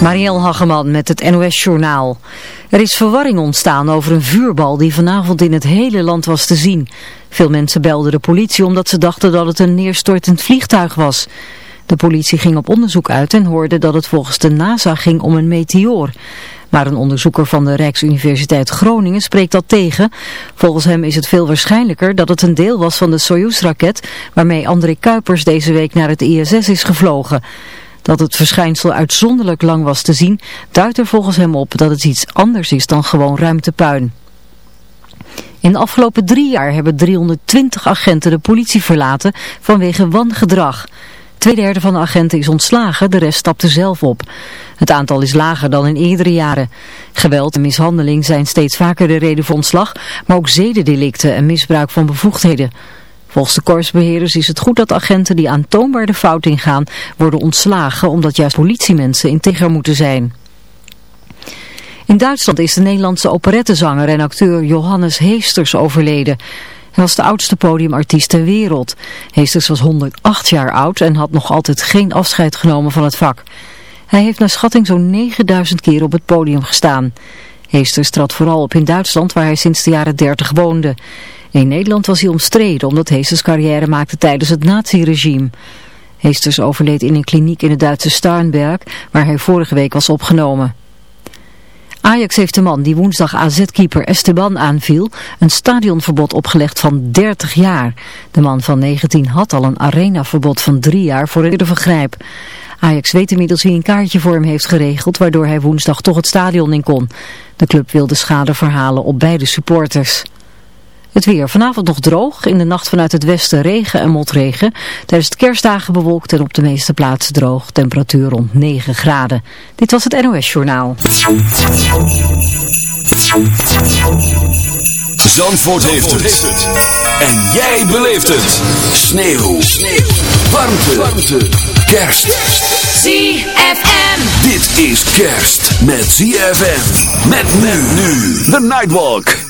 Marielle Hageman met het NOS Journaal. Er is verwarring ontstaan over een vuurbal die vanavond in het hele land was te zien. Veel mensen belden de politie omdat ze dachten dat het een neerstortend vliegtuig was. De politie ging op onderzoek uit en hoorde dat het volgens de NASA ging om een meteoor. Maar een onderzoeker van de Rijksuniversiteit Groningen spreekt dat tegen. Volgens hem is het veel waarschijnlijker dat het een deel was van de Soyuz-raket waarmee André Kuipers deze week naar het ISS is gevlogen. Dat het verschijnsel uitzonderlijk lang was te zien, duidt er volgens hem op dat het iets anders is dan gewoon ruimtepuin. In de afgelopen drie jaar hebben 320 agenten de politie verlaten vanwege wangedrag. Tweederde van de agenten is ontslagen, de rest stapte zelf op. Het aantal is lager dan in eerdere jaren. Geweld en mishandeling zijn steeds vaker de reden voor ontslag, maar ook zedendelicten en misbruik van bevoegdheden. Volgens de korpsbeheerders is het goed dat agenten die aantoonbaar de fout ingaan worden ontslagen omdat juist politiemensen integer moeten zijn. In Duitsland is de Nederlandse operettezanger en acteur Johannes Heesters overleden. Hij was de oudste podiumartiest ter wereld. Heesters was 108 jaar oud en had nog altijd geen afscheid genomen van het vak. Hij heeft naar schatting zo'n 9000 keer op het podium gestaan. Heesters trad vooral op in Duitsland waar hij sinds de jaren 30 woonde. In Nederland was hij omstreden omdat Heesters carrière maakte tijdens het naziregime. Heesters overleed in een kliniek in het Duitse Starnberg waar hij vorige week was opgenomen. Ajax heeft de man die woensdag AZ-keeper Esteban aanviel een stadionverbod opgelegd van 30 jaar. De man van 19 had al een arenaverbod van 3 jaar voor ieder vergrijp. Ajax weet inmiddels wie een kaartje voor hem heeft geregeld waardoor hij woensdag toch het stadion in kon. De club wil de schade verhalen op beide supporters. Het weer. Vanavond nog droog. In de nacht vanuit het westen regen en motregen. Tijdens het kerstdagen bewolkt en op de meeste plaatsen droog. Temperatuur rond 9 graden. Dit was het NOS Journaal. Zandvoort, heeft, het. En jij beleeft het. Sneeuw. Sneeuw. Warmte. Warmte. Kerst. ZFM. Dit is kerst met ZFM. Met men nu. The Nightwalk.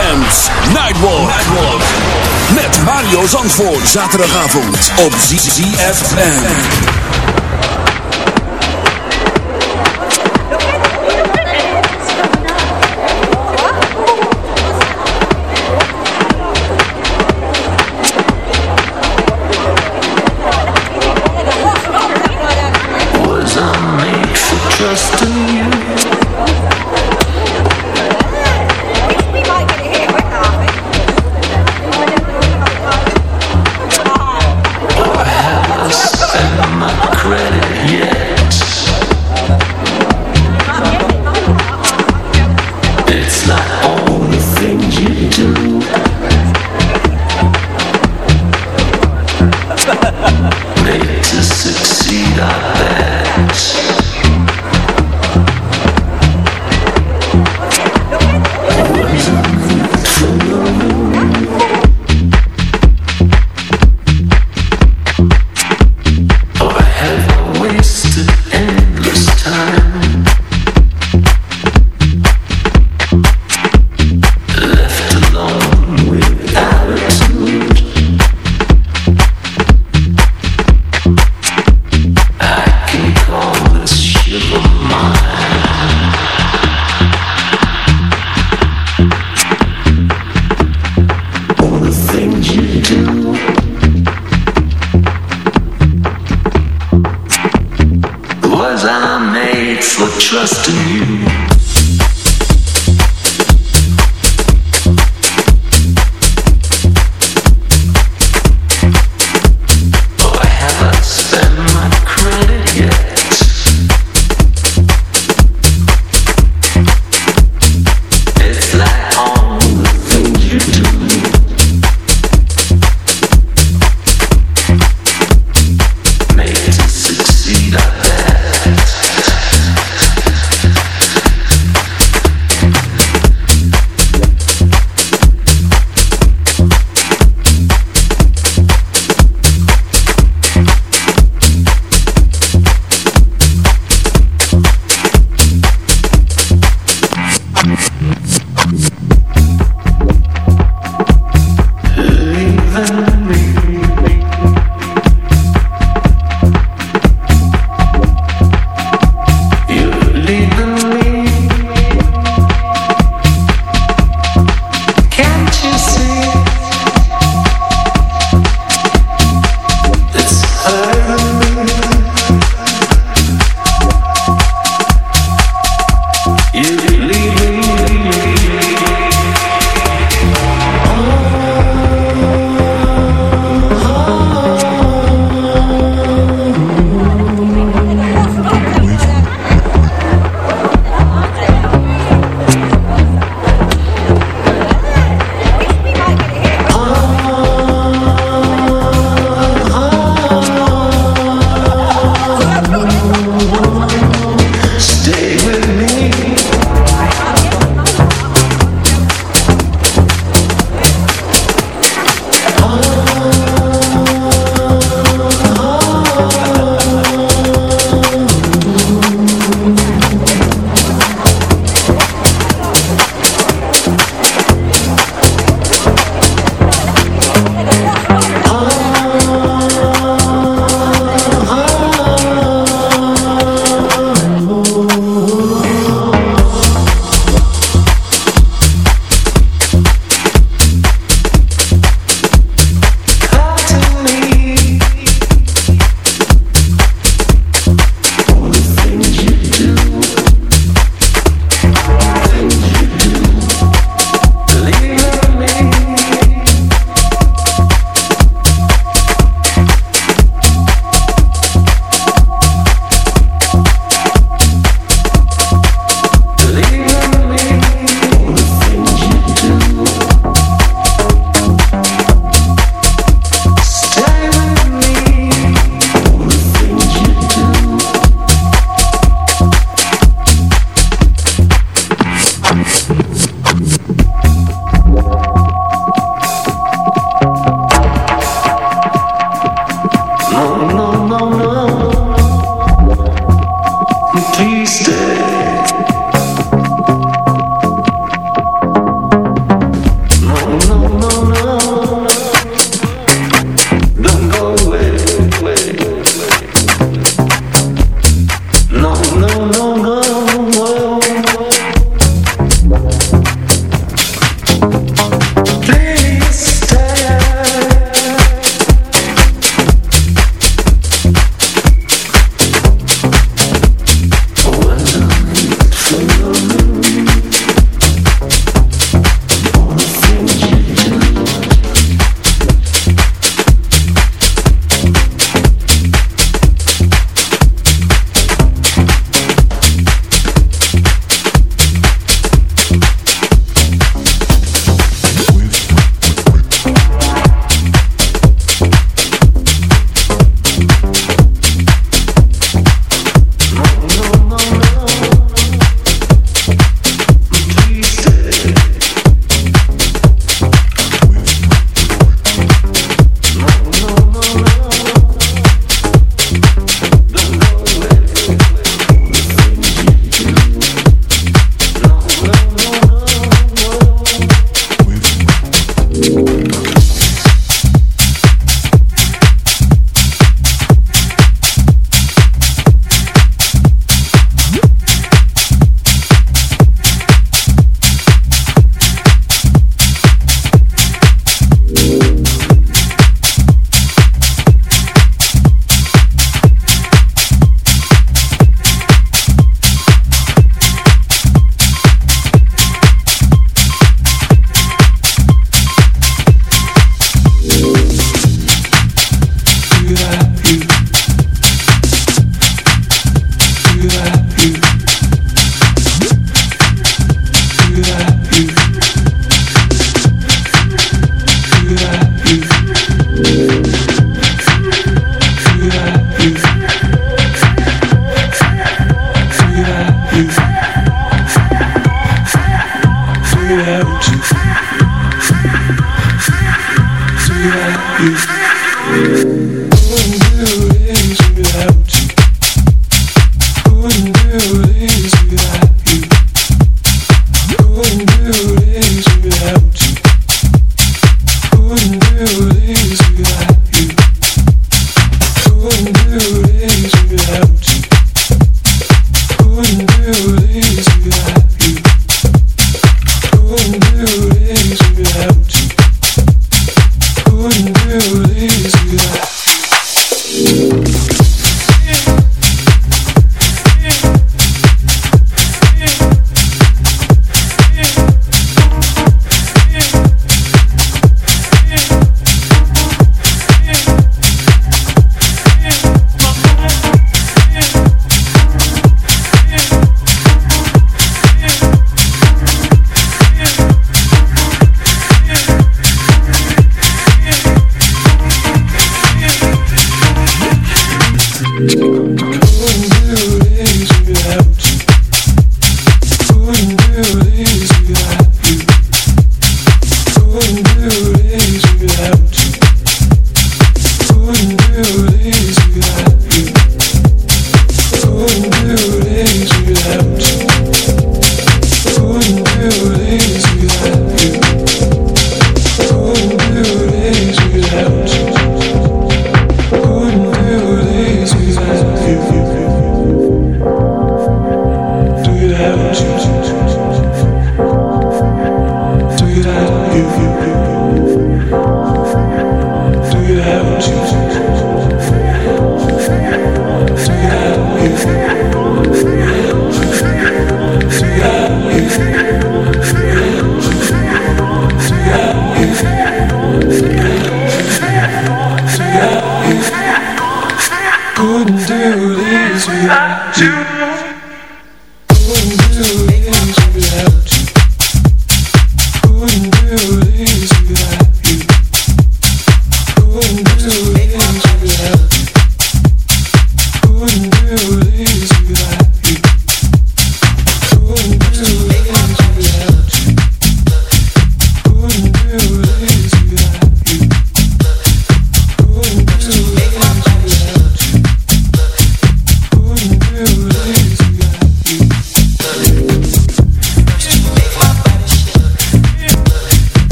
Nightwalk. Met Mario Zandvoort. Zaterdagavond op ZFM.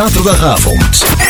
Zaterdagavond.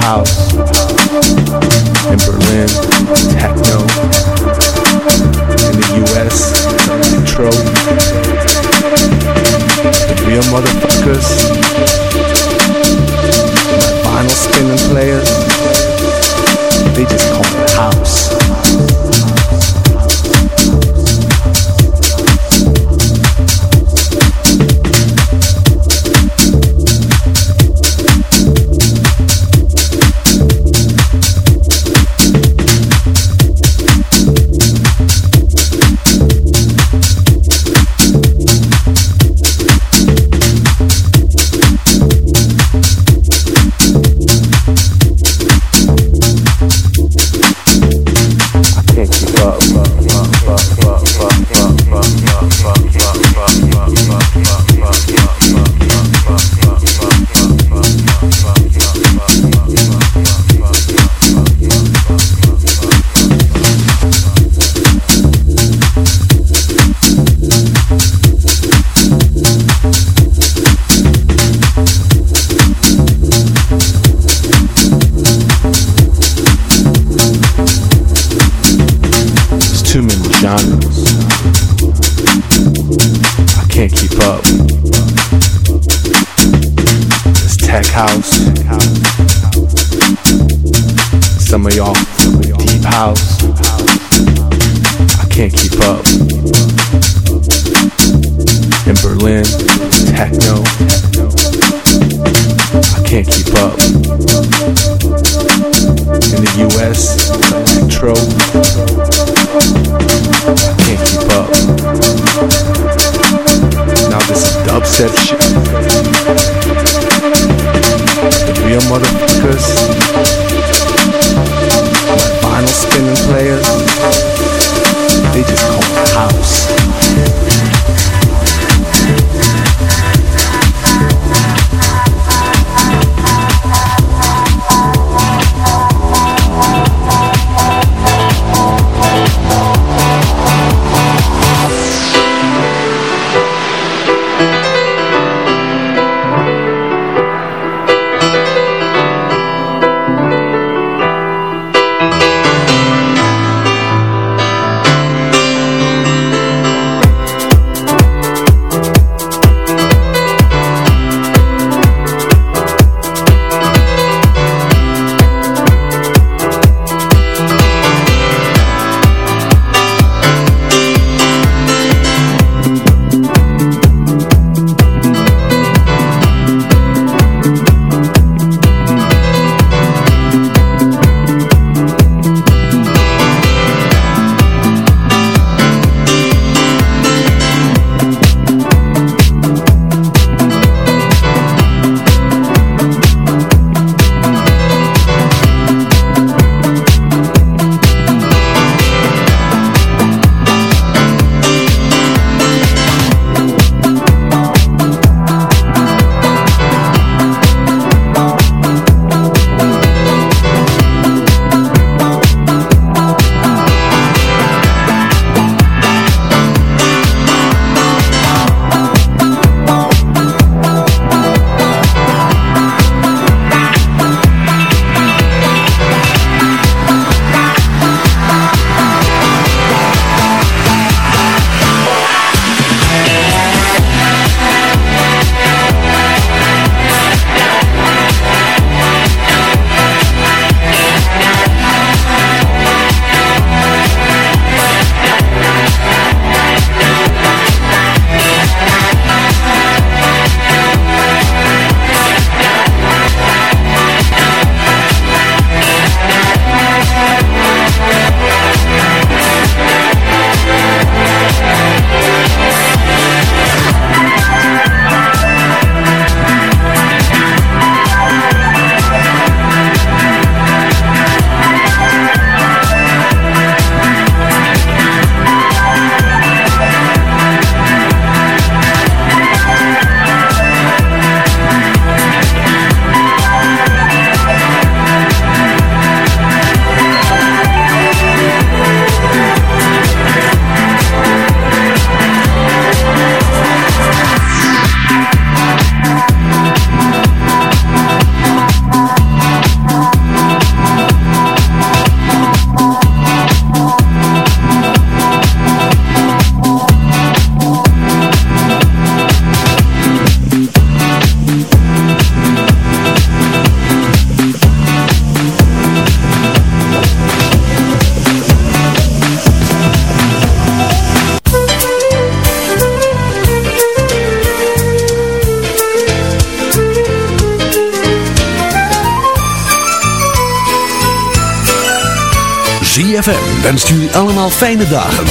house. In Berlin, techno. In the US. The real motherfuckers. My vinyl spinning players. They just call it house. House. I can't keep up. In Berlin, techno. I can't keep up. In the US, electro. I can't keep up. Now this is dubstep shit. Fijne dagen.